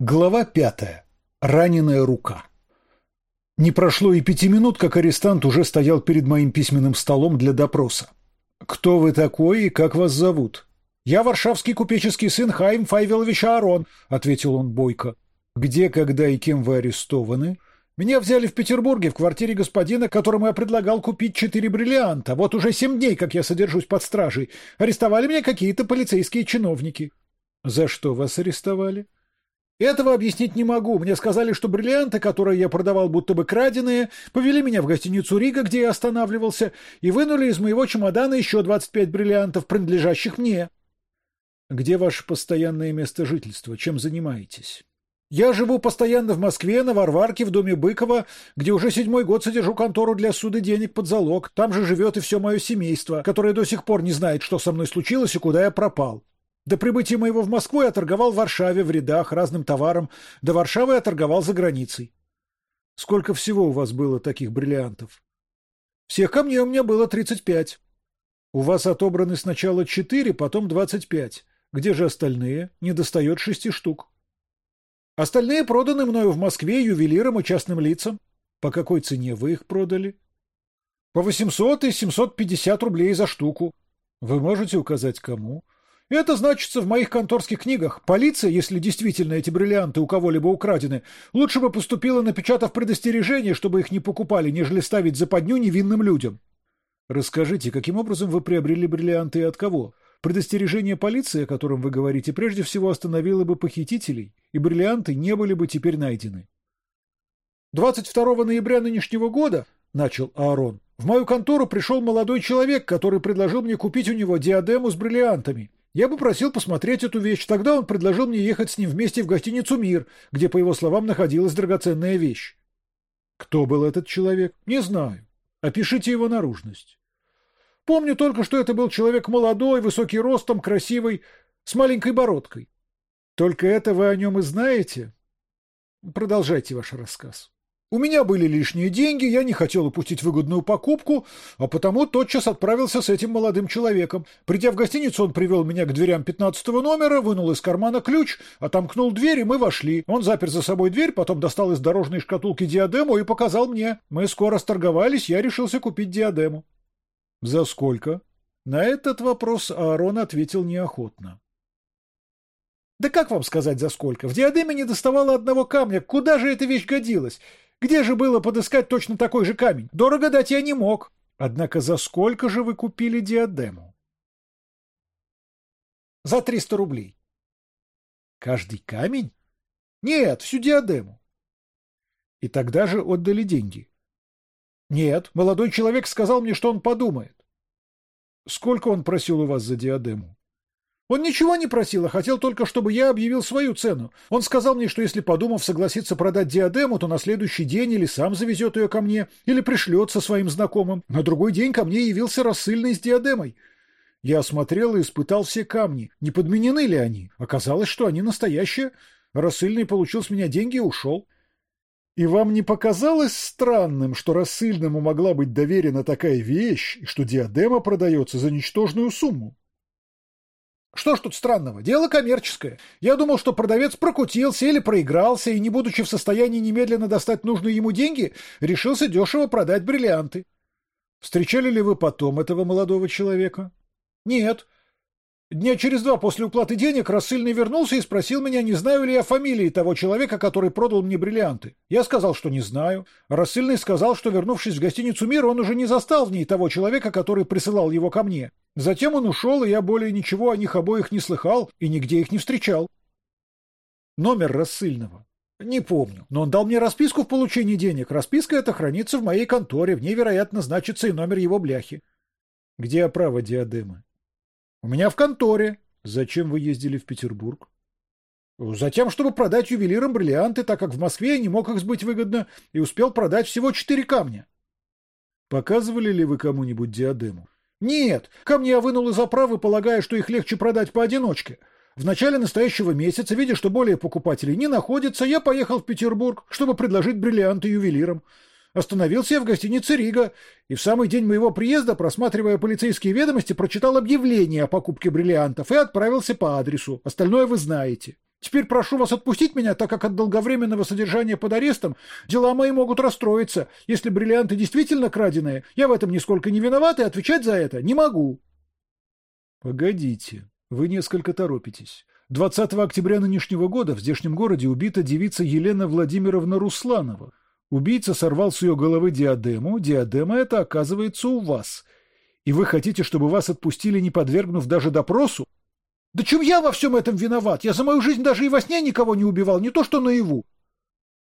Глава пятая. Раненая рука. Не прошло и пяти минут, как арестант уже стоял перед моим письменным столом для допроса. «Кто вы такой и как вас зовут?» «Я варшавский купеческий сын Хайм Файвелович Аарон», — ответил он бойко. «Где, когда и кем вы арестованы?» «Меня взяли в Петербурге в квартире господина, которому я предлагал купить четыре бриллианта. Вот уже семь дней, как я содержусь под стражей. Арестовали меня какие-то полицейские чиновники». «За что вас арестовали?» Этого объяснить не могу. Мне сказали, что бриллианты, которые я продавал будто бы краденые, повели меня в гостиницу Рига, где я останавливался, и вынули из моего чемодана еще 25 бриллиантов, принадлежащих мне. Где ваше постоянное место жительства? Чем занимаетесь? Я живу постоянно в Москве, на Варварке, в доме Быкова, где уже седьмой год содержу контору для суда денег под залог. Там же живет и все мое семейство, которое до сих пор не знает, что со мной случилось и куда я пропал. До прибытия моего в Москву я торговал в Варшаве в рядах разным товаром. До Варшавы я торговал за границей. Сколько всего у вас было таких бриллиантов? Всех камней у меня было 35. У вас отобраны сначала 4, потом 25. Где же остальные? Не достает шести штук. Остальные проданы мною в Москве ювелирам и частным лицам. По какой цене вы их продали? По 800 и 750 рублей за штуку. Вы можете указать кому? Это значится в моих конторских книгах. Полиция, если действительно эти бриллианты у кого-либо украдены, лучше бы поступила, напечатав предостережение, чтобы их не покупали, нежели ставить западню невинным людям. Расскажите, каким образом вы приобрели бриллианты и от кого? Предостережение полиции, о котором вы говорите, прежде всего остановило бы похитителей, и бриллианты не были бы теперь найдены. 22 ноября нынешнего года, начал Аарон, в мою контору пришел молодой человек, который предложил мне купить у него диадему с бриллиантами. Я попросил посмотреть эту вещь. Тогда он предложил мне ехать с ним вместе в гостиницу «Мир», где, по его словам, находилась драгоценная вещь. Кто был этот человек? Не знаю. Опишите его наружность. Помню только, что это был человек молодой, высокий ростом, красивый, с маленькой бородкой. Только это вы о нем и знаете? Продолжайте ваш рассказ. У меня были лишние деньги, я не хотел упустить выгодную покупку, а потому тотчас отправился с этим молодым человеком. Придя в гостиницу, он привел меня к дверям пятнадцатого номера, вынул из кармана ключ, отомкнул дверь, и мы вошли. Он запер за собой дверь, потом достал из дорожной шкатулки диадему и показал мне. Мы скоро сторговались, я решился купить диадему. — За сколько? На этот вопрос Аарон ответил неохотно. Да как вам сказать за сколько? В диадеме не доставало одного камня. Куда же эта вещь годилась? Где же было подыскать точно такой же камень? Дорого дать я не мог. Однако за сколько же вы купили диадему? За триста рублей. Каждый камень? Нет, всю диадему. И тогда же отдали деньги. Нет, молодой человек сказал мне, что он подумает. Сколько он просил у вас за диадему? Он ничего не просил, а хотел только, чтобы я объявил свою цену. Он сказал мне, что если, подумав, согласится продать диадему, то на следующий день или сам завезет ее ко мне, или пришлет со своим знакомым. На другой день ко мне явился рассыльный с диадемой. Я осмотрел и испытал все камни. Не подменены ли они? Оказалось, что они настоящие. Рассыльный получил с меня деньги и ушел. И вам не показалось странным, что рассыльному могла быть доверена такая вещь, и что диадема продается за ничтожную сумму? Что ж тут странного? Дело коммерческое. Я думал, что продавец прокутился или проигрался, и, не будучи в состоянии немедленно достать нужные ему деньги, решился дешево продать бриллианты. Встречали ли вы потом этого молодого человека? Нет. Дня через два после уплаты денег рассыльный вернулся и спросил меня, не знаю ли я фамилии того человека, который продал мне бриллианты. Я сказал, что не знаю. Рассыльный сказал, что, вернувшись в гостиницу «Мир», он уже не застал в ней того человека, который присылал его ко мне. Затем он ушел, и я более ничего о них обоих не слыхал и нигде их не встречал. Номер рассыльного. Не помню, но он дал мне расписку в получении денег. Расписка эта хранится в моей конторе, в ней, вероятно, значится и номер его бляхи. Где оправа диадемы? — У меня в конторе. — Зачем вы ездили в Петербург? — Затем, чтобы продать ювелирам бриллианты, так как в Москве не мог их сбыть выгодно и успел продать всего четыре камня. — Показывали ли вы кому-нибудь диадему? — Нет, камни я вынул из оправы, полагая, что их легче продать поодиночке. В начале настоящего месяца, видя, что более покупателей не находится, я поехал в Петербург, чтобы предложить бриллианты ювелирам. Остановился я в гостинице «Рига» и в самый день моего приезда, просматривая полицейские ведомости, прочитал объявление о покупке бриллиантов и отправился по адресу. Остальное вы знаете. Теперь прошу вас отпустить меня, так как от долговременного содержания под арестом дела мои могут расстроиться. Если бриллианты действительно краденые, я в этом нисколько не виноват и отвечать за это не могу. Погодите, вы несколько торопитесь. 20 октября нынешнего года в здешнем городе убита девица Елена Владимировна Русланова. Убийца сорвал с ее головы диадему, диадема эта оказывается у вас. И вы хотите, чтобы вас отпустили, не подвергнув даже допросу? Да чем я во всем этом виноват? Я за мою жизнь даже и во сне никого не убивал, не то что наяву.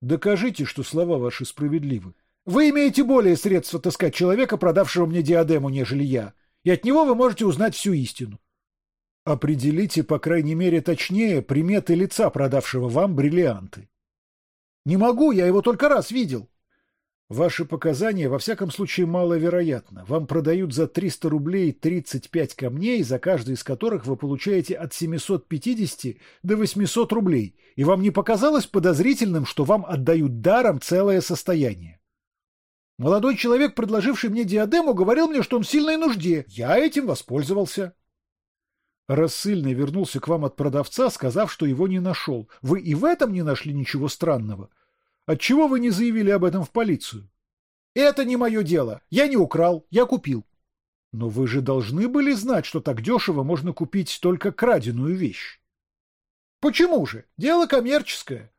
Докажите, что слова ваши справедливы. Вы имеете более средства таскать человека, продавшего мне диадему, нежели я, и от него вы можете узнать всю истину. Определите, по крайней мере, точнее приметы лица, продавшего вам бриллианты. Не могу, я его только раз видел. Ваши показания, во всяком случае, маловероятно. Вам продают за 300 рублей 35 камней, за каждый из которых вы получаете от 750 до 800 рублей. И вам не показалось подозрительным, что вам отдают даром целое состояние? Молодой человек, предложивший мне диадему, говорил мне, что он в сильной нужде. Я этим воспользовался. Рассыльный вернулся к вам от продавца, сказав, что его не нашел. Вы и в этом не нашли ничего странного. Отчего вы не заявили об этом в полицию? Это не мое дело. Я не украл, я купил. Но вы же должны были знать, что так дешево можно купить только краденую вещь. Почему же? Дело коммерческое.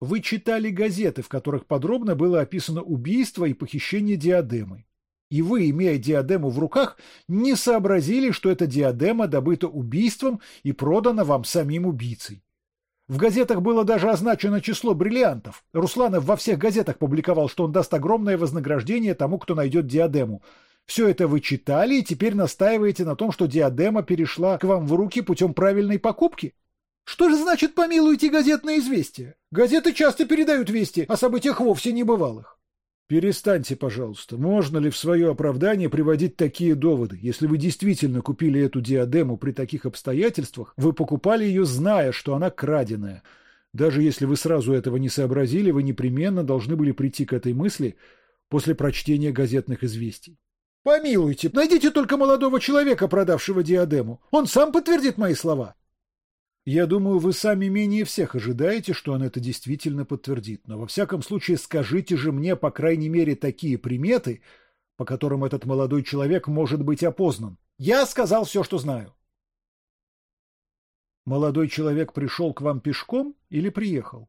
Вы читали газеты, в которых подробно было описано убийство и похищение диадемы и вы, имея диадему в руках, не сообразили, что эта диадема добыта убийством и продана вам самим убийцей. В газетах было даже означено число бриллиантов. Русланов во всех газетах публиковал, что он даст огромное вознаграждение тому, кто найдет диадему. Все это вы читали и теперь настаиваете на том, что диадема перешла к вам в руки путем правильной покупки? Что же значит помилуйте газетные известия? Газеты часто передают вести о событиях вовсе небывалых. Перестаньте, пожалуйста. Можно ли в свое оправдание приводить такие доводы? Если вы действительно купили эту диадему при таких обстоятельствах, вы покупали ее, зная, что она краденая. Даже если вы сразу этого не сообразили, вы непременно должны были прийти к этой мысли после прочтения газетных известий. Помилуйте, найдите только молодого человека, продавшего диадему. Он сам подтвердит мои слова. Я думаю, вы сами менее всех ожидаете, что он это действительно подтвердит. Но во всяком случае скажите же мне, по крайней мере, такие приметы, по которым этот молодой человек может быть опознан. Я сказал все, что знаю. Молодой человек пришел к вам пешком или приехал?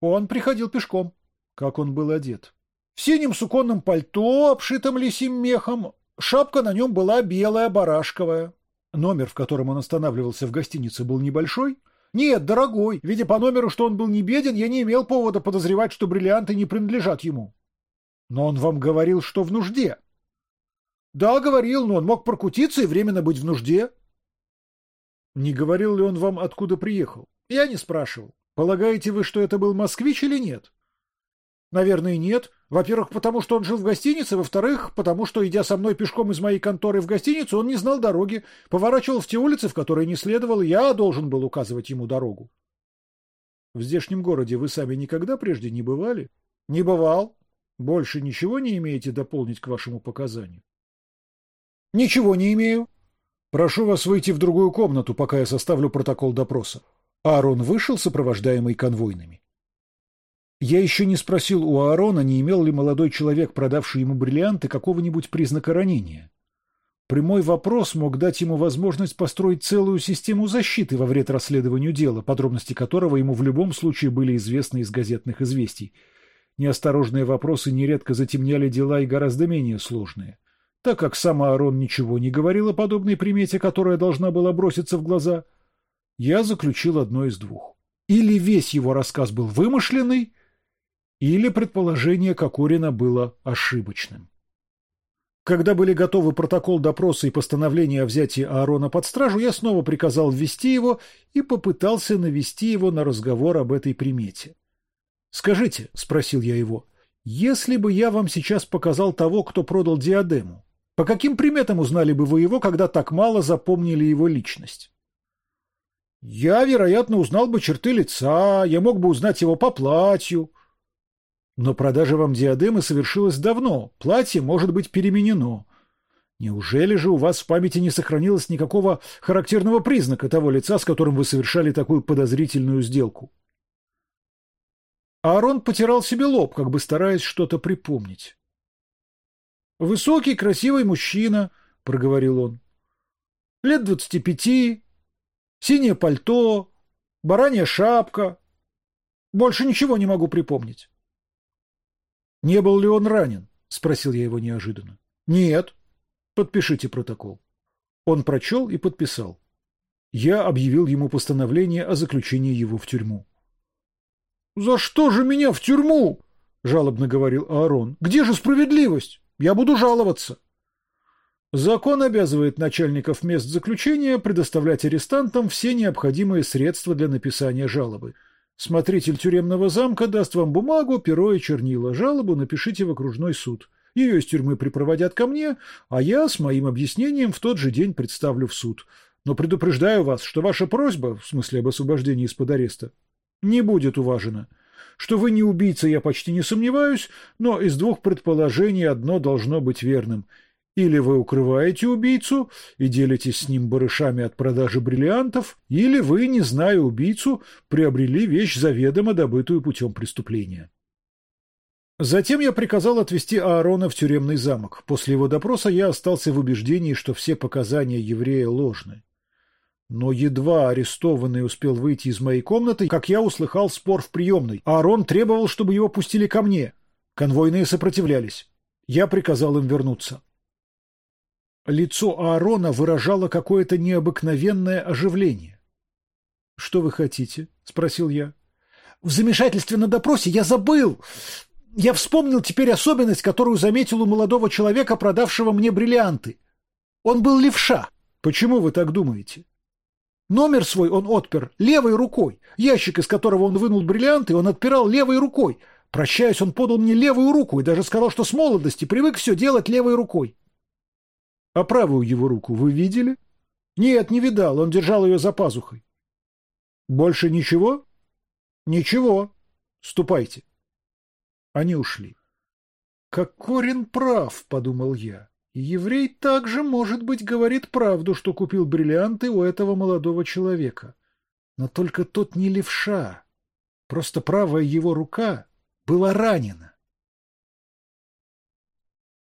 Он приходил пешком. Как он был одет? В синем суконном пальто, обшитом лисим мехом. Шапка на нем была белая, барашковая. Номер, в котором он останавливался в гостинице, был небольшой? Нет, дорогой. Видя по номеру, что он был не беден, я не имел повода подозревать, что бриллианты не принадлежат ему. Но он вам говорил, что в нужде. Да, говорил, но он мог прокутиться и временно быть в нужде. Не говорил ли он вам, откуда приехал? Я не спрашивал. Полагаете вы, что это был москвич или нет? Наверное, нет. Во-первых, потому что он жил в гостинице, во-вторых, потому что, идя со мной пешком из моей конторы в гостиницу, он не знал дороги, поворачивал в те улицы, в которые не следовало, я должен был указывать ему дорогу. В здешнем городе вы сами никогда прежде не бывали? Не бывал. Больше ничего не имеете дополнить к вашему показанию? Ничего не имею. Прошу вас выйти в другую комнату, пока я составлю протокол допроса. Аарон вышел, сопровождаемый конвойными. Я еще не спросил у Аарона, не имел ли молодой человек, продавший ему бриллианты, какого-нибудь признака ранения. Прямой вопрос мог дать ему возможность построить целую систему защиты во вред расследованию дела, подробности которого ему в любом случае были известны из газетных известий. Неосторожные вопросы нередко затемняли дела и гораздо менее сложные. Так как сам Аарон ничего не говорил о подобной примете, которая должна была броситься в глаза, я заключил одно из двух. Или весь его рассказ был вымышленный, или предположение Кокорина было ошибочным. Когда были готовы протокол допроса и постановление о взятии Аарона под стражу, я снова приказал ввести его и попытался навести его на разговор об этой примете. «Скажите», — спросил я его, — «если бы я вам сейчас показал того, кто продал диадему, по каким приметам узнали бы вы его, когда так мало запомнили его личность?» «Я, вероятно, узнал бы черты лица, я мог бы узнать его по платью». Но продажа вам диадемы совершилась давно, платье может быть переменено. Неужели же у вас в памяти не сохранилось никакого характерного признака того лица, с которым вы совершали такую подозрительную сделку? Аарон потирал себе лоб, как бы стараясь что-то припомнить. «Высокий, красивый мужчина», — проговорил он. «Лет двадцати пяти, синее пальто, баранья шапка. Больше ничего не могу припомнить». «Не был ли он ранен?» — спросил я его неожиданно. «Нет». Подпишите протокол. Он прочел и подписал. Я объявил ему постановление о заключении его в тюрьму. «За что же меня в тюрьму?» — жалобно говорил Аарон. «Где же справедливость? Я буду жаловаться». Закон обязывает начальников мест заключения предоставлять арестантам все необходимые средства для написания жалобы. Смотритель тюремного замка даст вам бумагу, перо и чернила. Жалобу напишите в окружной суд. Ее из тюрьмы припроводят ко мне, а я с моим объяснением в тот же день представлю в суд. Но предупреждаю вас, что ваша просьба, в смысле об освобождении из-под ареста, не будет уважена. Что вы не убийца, я почти не сомневаюсь, но из двух предположений одно должно быть верным. Или вы укрываете убийцу и делитесь с ним барышами от продажи бриллиантов, или вы, не зная убийцу, приобрели вещь заведомо добытую путем преступления. Затем я приказал отвезти Аарона в тюремный замок. После его допроса я остался в убеждении, что все показания еврея ложны. Но едва арестованный успел выйти из моей комнаты, как я услыхал спор в приемной. Аарон требовал, чтобы его пустили ко мне. Конвойные сопротивлялись. Я приказал им вернуться. Лицо Аарона выражало какое-то необыкновенное оживление. — Что вы хотите? — спросил я. — В замешательстве на допросе я забыл. Я вспомнил теперь особенность, которую заметил у молодого человека, продавшего мне бриллианты. Он был левша. Почему вы так думаете? Номер свой он отпер левой рукой. Ящик, из которого он вынул бриллианты, он отпирал левой рукой. Прощаясь, он подал мне левую руку и даже сказал, что с молодости привык все делать левой рукой. А правую его руку вы видели? Нет, не видал, он держал ее за пазухой. Больше ничего? Ничего. Ступайте. Они ушли. «Как Корин прав», — подумал я. Еврей также, может быть, говорит правду, что купил бриллианты у этого молодого человека. Но только тот не левша. Просто правая его рука была ранена.